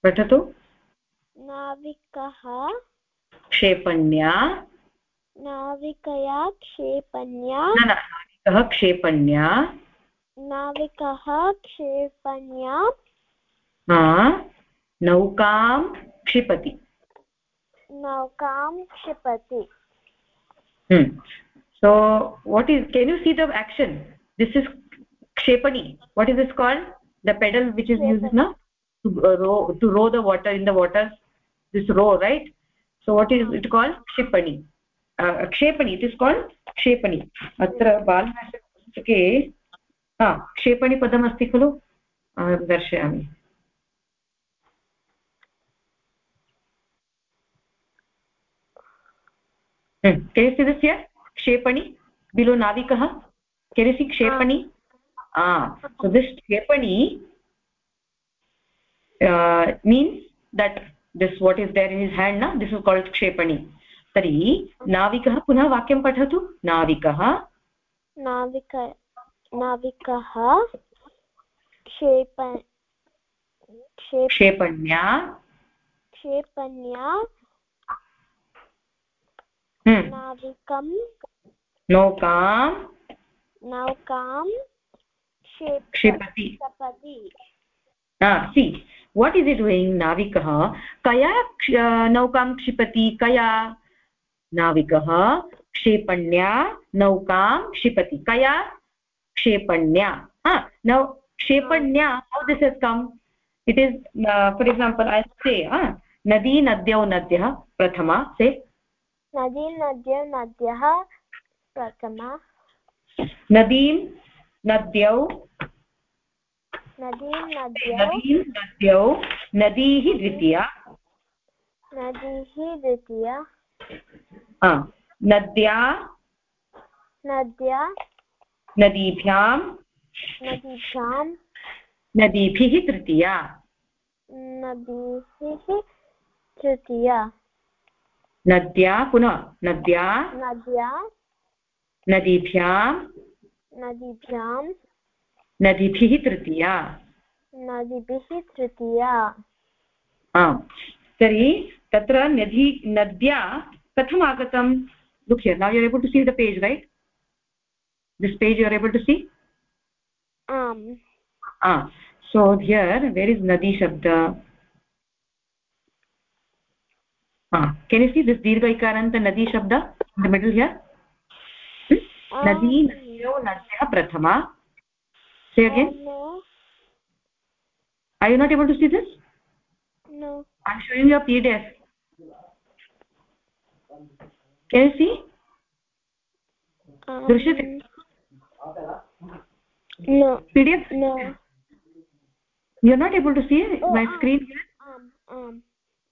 पठतु। नाविकः। क्षेपण्या। नाविकया क्षेपण्या। न नाविकः क्षेपण्या। नाविकः क्षेपण्या। नौकां क्षिपति। नौकां क्षिपति so what is can you see the action this is kshepani what is this called the pedal which is used now to uh, row to row the water in the water this row right so what is it called kshepani uh, kshepani it is called kshepani atra बालभाषापुस्तके हा क्षेपणि पदमस्ति खलु दर्शयामि केरेसिदस्य क्षेपणि below नाविकः केरेसि क्षेपणि this क्षेपणि means that this what is there in his hand न this is called क्षेपणि तर्हि नाविकः पुनः वाक्यं पठतु नाविकः नाविक नाविकः क्षेप क्षेपण्या क्षेपण्या नाविकं नौकां नौकां क्षिपति see what is it doing नाविकः कया नौकां क्षिपति कया नाविकः क्षेपण्या नौकां क्षिपति कया क्षेपण्या नौ क्षेपण्या how this is come it is for example I say नदी नद्यौ नद्यः प्रथमा से नदीं नद्यौ नद्यः प्रथमा नदीं नद्यौ नदीं नद्यौ नदीं नद्यौ नदीः द्वितीया नदीः द्वितीया नद्या नद्या नदीभ्यां नदीभ्यां नदीभिः तृतीया नदीभिः तृतीया नद्या पुनः नद्या नद्या नदीभ्यां नदीभिः तृतीया। नदीभिः तृतीया। आम्। तर्हि तत्र नदी नद्या कथम् आगतं look here you're able to see the page right this page you're able to see आम्। सो हियर् वेर् इस् नदी शब्द? Can you see this dirgha ikaranta nadi shabda in the middle here hmm? nadi nadyo nadyah prathama say again um, no are you not able to see this no i'm showing you a pdf can you see um, दृश्यते no pdf no you're not able to see oh, my um, screen here um um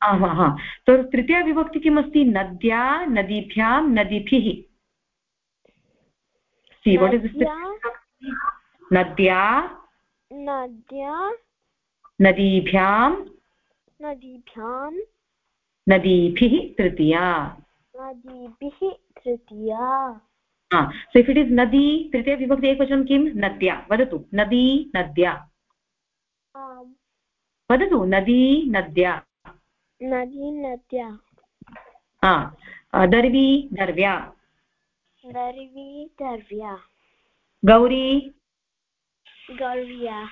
आम् हा. तो तृतीया विभक्ति किमस्ति? नद्या नदीभ्यां नदीभिः. सी वट् is नद्या? नद्या नदीभ्यां नदीभ्यां? नदीभिः तृतीया. नदीभिः तृतीया। सो इफ् इट् इस् नदी तृतीया विभक्ति एकवचनं किं नद्या. वदतु. नदी नद्या. वदतु. नदी नद्या. नदी नद्या दर्वी दर्व्या दर्वी दर्व्या गौरी गौर्या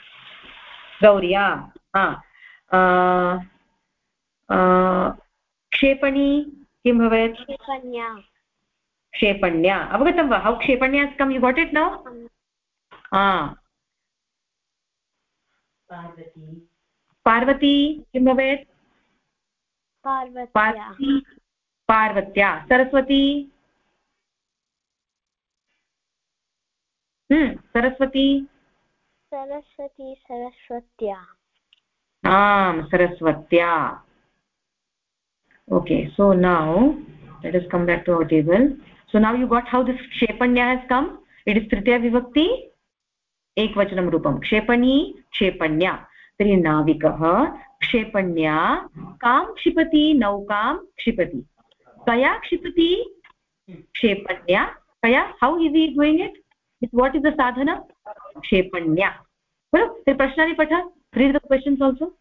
गौर्या क्षेपणी किं भवेत् क्षेपण्या क्षेपण्या अवगतं वा how क्षेपण्या come you got it now Parvati किं भवेत् पार्वत्या। सरस्वती? सरस्वती? सरस्वती सरस्वत्या। आम् सरस्वत्या। Okay so now let us come back to our table so now you got how this क्षेपण्या has come it is तृतीय विभक्ति एकवचनं रूपम क्षेपणी क्षेपण्या तर्हि नाविकः क्षेपण्या कां क्षिपति नौकां क्षिपति कया क्षिपति क्षेपण्या कया how is he doing it it what is the साधन क्षेपण्या खलु तर्हि प्रश्नानि पठ read the questions also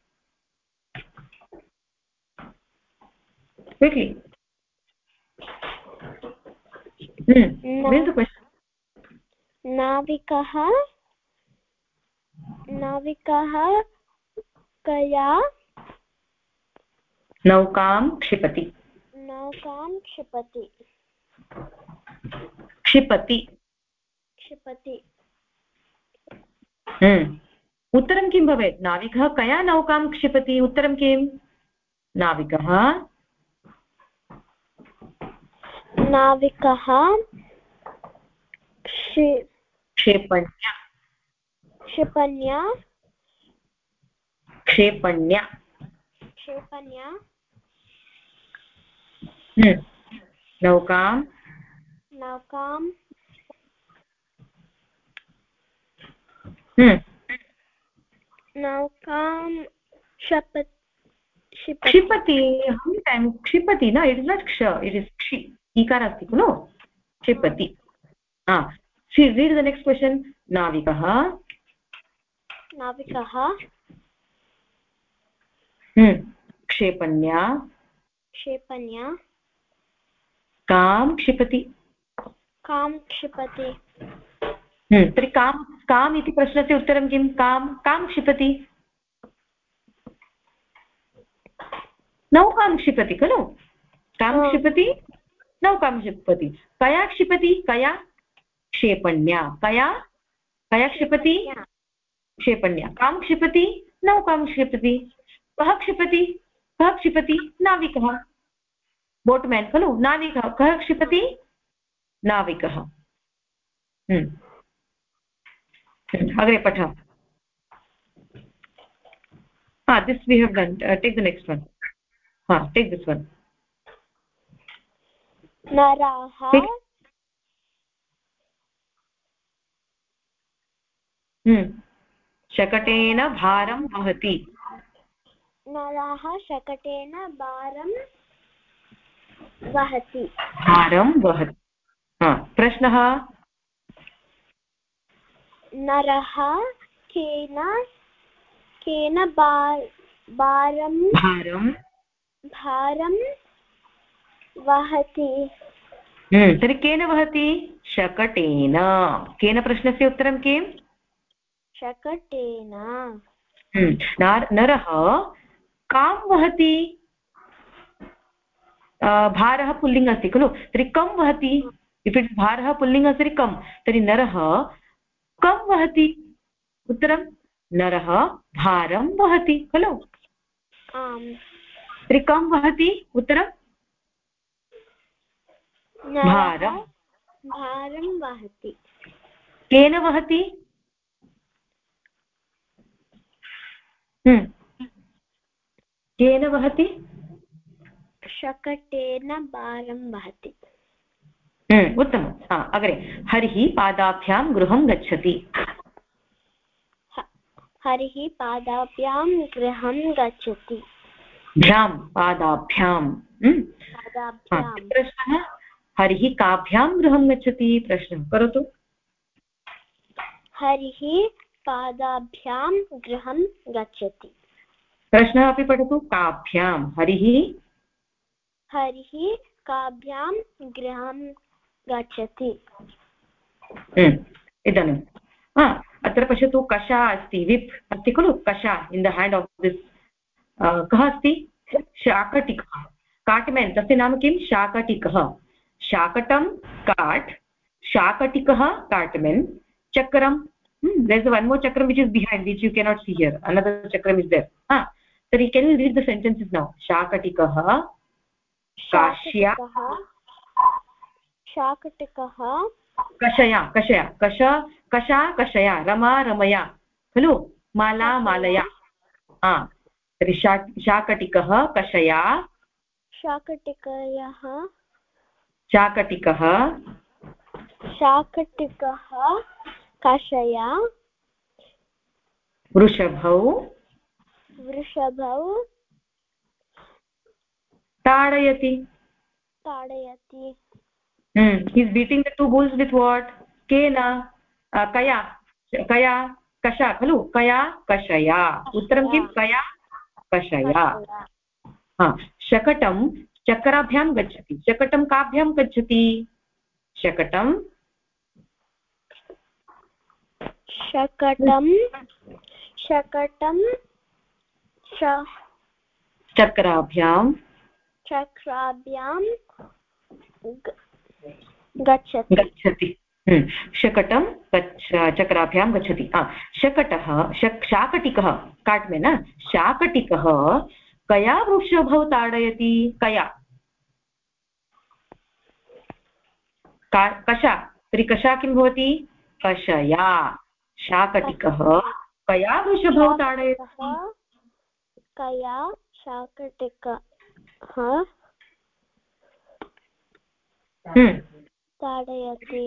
hmm. नाविकः नाविकः कया नौकां क्षिपति। नौकां क्षिपति। क्षिपति। क्षिपति। हम्म। उत्तरं किं भवेत्? नाविकः कया नौकां क्षिपति? उत्तरं किं नाविकः। नाविकः क्षेपण्या। क्षिपण्या। क्षेपण्या क्षेपण्या। नौकां नौकां। नौकां क्षप क्षिपति क्षिपति न इट् इस् नाट् क्ष इट् इस् क्षि ईकार अस्ति खलु क्षिपति रीड् द नेक्स्ट् क्वशन् नाविकः नाविकः क्षेपण्या। क्षेपण्या। कां क्षिपति। कां क्षिपति। हम्म, तर्हि कां काम् इति प्रश्नस्य उत्तरं किं? कां कां क्षिपति। नौकां क्षिपति खलु? कां क्षिपति नौकां क्षिपति। कया क्षिपति? कया क्षेपण्या। कया कया क्षिपति? क्षेपण्या। कां क्षिपति नौकां क्षिपति। कः क्षिपति कः क्षिपति नाविकः। बोट्मेन् खलु? नाविकः कः क्षिपति? नाविकः। हम्म। अग्रे पठ। हा this we have done take the next one हा टेक् दिस् वन् नराः। शकटेन भारं वहति। नराः शकटेन भारं वहति। भारं वहति। प्रश्नः? नरः केन केन भारं भारं। भारं वहति? हम्म, तर्हि केन वहति? शकटेन। केन प्रश्नस्य उत्तरं किम्? शकटेन। हम्म, नरः कां वहति। भारः पुल्लिङ्ग् अस्ति खलु? तर्हि कं वहति इफ् इट्स् भारः पुल्लिङ्ग् अस्ति तर्हि कं तर्हि नरः कं वहति? उत्तरं नरः भारं वहति खलु? तर्हि कं वहति उत्तरं? भारं। भारं वहति। केन वहति? हम्म। केन वहति? शकटेन भारं वहति। हम्म, उत्तमम् अग्रे हरिः पादाभ्यां गृहं गच्छति। हरिः पादाभ्यां गृहं गच्छति। भ्यां पादाभ्यां। हम्म। प्रश्नः हरिः काभ्यां गृहं गच्छति? प्रश्नः करोतु। हरिः पादाभ्यां गृहं गच्छति। प्रश्नः अपि पठतु काभ्यां। हरिः? हरिः काभ्यां गृहं गच्छति। इदानीं। अत्र पश्यतु कषा अस्ति? विप् अस्ति खलु? कषा in the hand of this कः अस्ति? शाकटिकः। काट्मेन् तस्य नाम किं? शाकटिकः। शाकटं काट् शाकटिकः काट्मेन् चक्रं। there's one more chakram which is behind which you cannot see here. Another chakram is there. ha ah, so can you read the sentences now. Shakatikah kashya शाकटिकः कषया कषया कष कषा कषया Rama रमया खलु माला मालया हा तर्हि शा शाकटिकः कषया शाकटिकयः शाकटिकः शाकटिकः कषया वृषभौ वृषभौ ताडयति। ताडयति। he's beating the two bulls with what? kena uh, kaya kaya kasha खलु? कया? कषया उत्तरं किं? कया? कषया हा शकटं चक्राभ्यां गच्छति। शकटं काभ्यां गच्छति? शकटं शकटं शकटं चक्राभ्यां। चक्राभ्यां गच्छति। गच्छति। हम्म, शकटं गच्छ चक्राभ्यां गच्छति। शकटः शक् शाकटिकः काट् में न? शाकटिकः कया वृक्षभौ ताडयति? कया? कषा तर्हि कषा किं भवति? कषया शाकटिकः कया वृषभौ ताडयति? कया शाकटिकः हम्म। ताडयति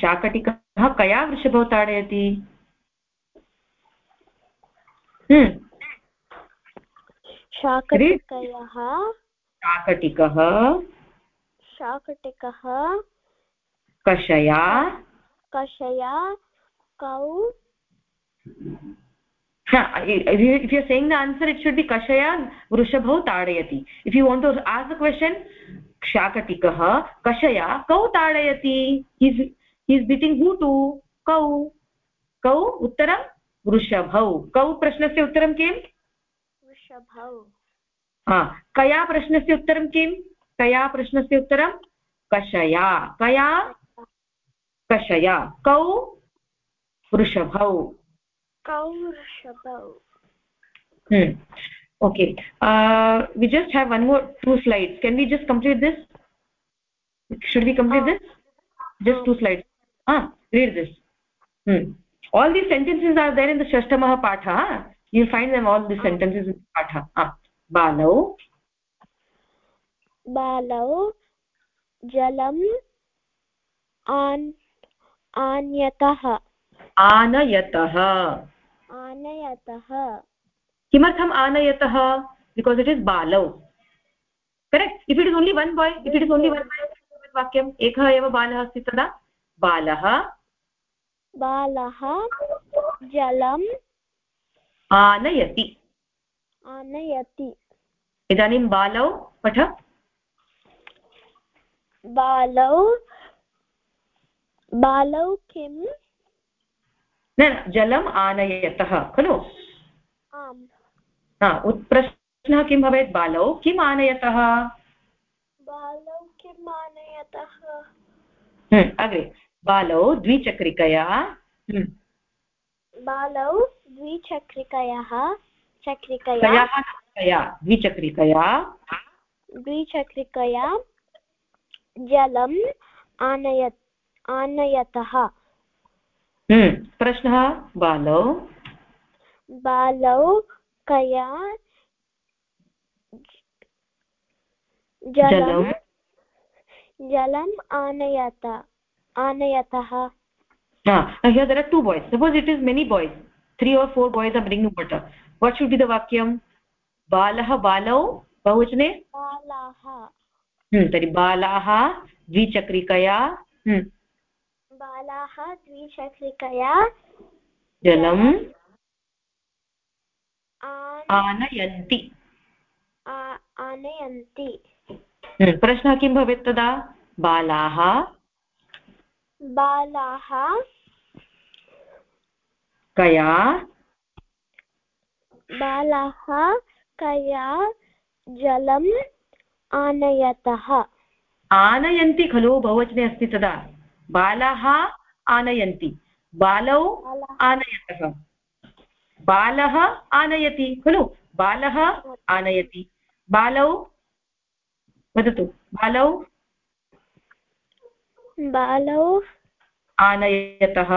शाकटिकः कया वृषभौ ताडयति। शाकटिकयः शाकटिकः शाकटिकः कषया कषया कौ if you're saying the answer it should be kashaya vrishabhau tadayati if you want to ask the question शाकटिकः कषया कौ ताडयति he's beating who to कौ कौ उत्तरं वृषभौ कौ प्रश्नस्य उत्तरं किम् वृषभौ कया प्रश्नस्य उत्तरं किं कया प्रश्नस्य उत्तरं कषया कया कषया कौ वृषभौ कौ वृषभौ okay uh, we just have one more two slides can we just complete this should we complete oh. this just oh. two slides ah read this hmm. all these sentences are there in the shashtamah patha you'll find them all the oh. sentences in the patha ah balau balau jalam an आन्यतः आनयतः आनयतः। किमर्थम् आनयतः? Because it is बालौ। Correct if it is only one boy if it is only one boy वाक्यम् एकः एव बालः अस्ति तदा? बालः। बालः जलम् आनयति। आनयति। इदानीं बालौ पठ। बालौ बालौ किं न जलम् आनयतः खलु? आम्। प्रश्नः किं भवेत्? बालौ किम् आनयतः? बालौ किम् आनयतः? हम्म, अग्रे बालौ द्विचक्रिकया? हम्म। बालौ द्विचक्रिकयाः? चक्रिकया? द्विचक्रिकया? द्विचक्रिकया? जलम् आनय आनयतः। हम्म। प्रश्नः बालौ। बालौ कया जलं जलम् आनयत आनयतः। हा there two boys suppose it is many boys वाक्यं बालः बालौ बहुवचने बालाः तर्हि बालाः द्विचक्रिकया। बालाः द्विचक्रिकया जलं आनयन्ति। आनयन्ति। हम्म, प्रश्नः किं भवेत् तदा? बालाः? बालाः कया? बालाः कया? जलम् आनयतः। आनयन्ति खलु बहुवचने अस्ति तदा। बालाः आनयन्ति। बालौ आनयतः। बालः आनयति खलु? बालः आनयति। बालौ वदतु बालौ बालौ आनयतः।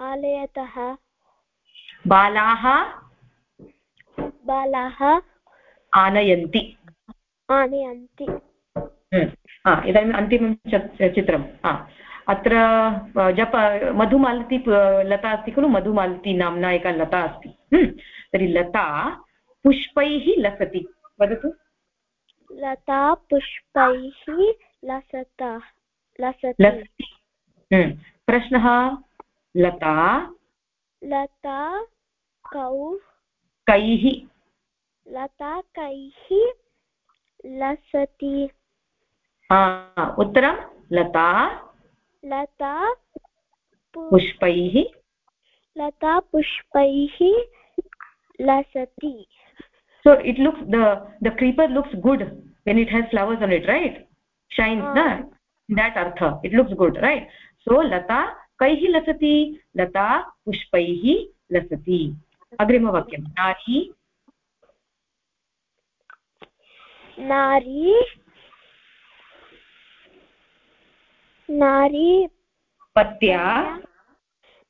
आलयतः बालाः बालाः आनयन्ति। आनयन्ति। इदानीम् अन्तिमं चित्रं। अत्र जप मधुमालती लता अस्ति खलु? मधुमालती नाम्ना एका लता अस्ति। तर्हि लता पुष्पैः लसति। वदतु। लता पुष्पैः लसत लसति। प्रश्नः? लता। लता कौ कैः? लता कैः लसति? उत्तरं। लता लता पुष्पैः लता पुष्पैः लसति so it looks the creeper looks good when it न that earth it looks good right so लता कैः लसति लता पुष्पैः लसति अग्रिमवाक्यं नारी नारी नारी पत्या।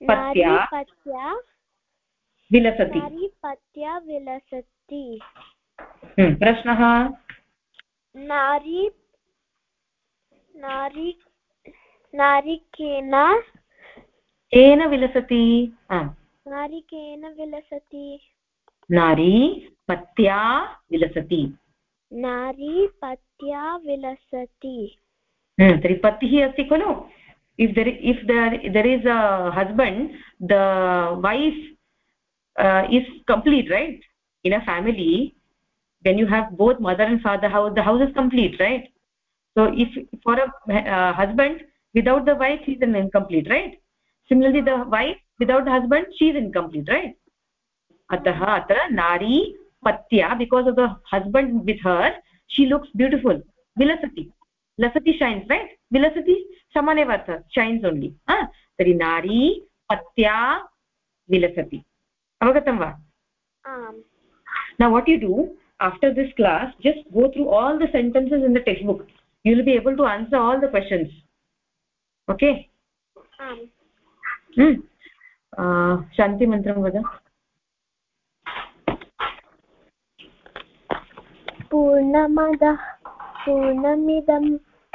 पत्या। पत्या। विलसति। नारी पत्या विलसति। हम्म, प्रश्नः? नारी नारी नारी केन केन विलसति? नारी केन विलसति। नारी पत्या विलसति। नारी पत्या विलसति। तर्हि पतिः अस्ति खलु if there if there there is a husband the wife is complete right in a family then you have both mother and father house the house is complete right so if for a husband without the wife is an incomplete right similarly the wife without the husband she is incomplete right अतः अत्र नारी पत्या because of the husband with her she looks beautiful विलसति लसति chance right विलसति समानेव अर्थः shines only तर्हि नारी पत्या विलसति अवगतं वा ना what you do after this class just go through all the sentences in the text book you will be able to answer all the questions okay शान्तिमन्त्रं वद पूर्णमदः पूर्णमिदम्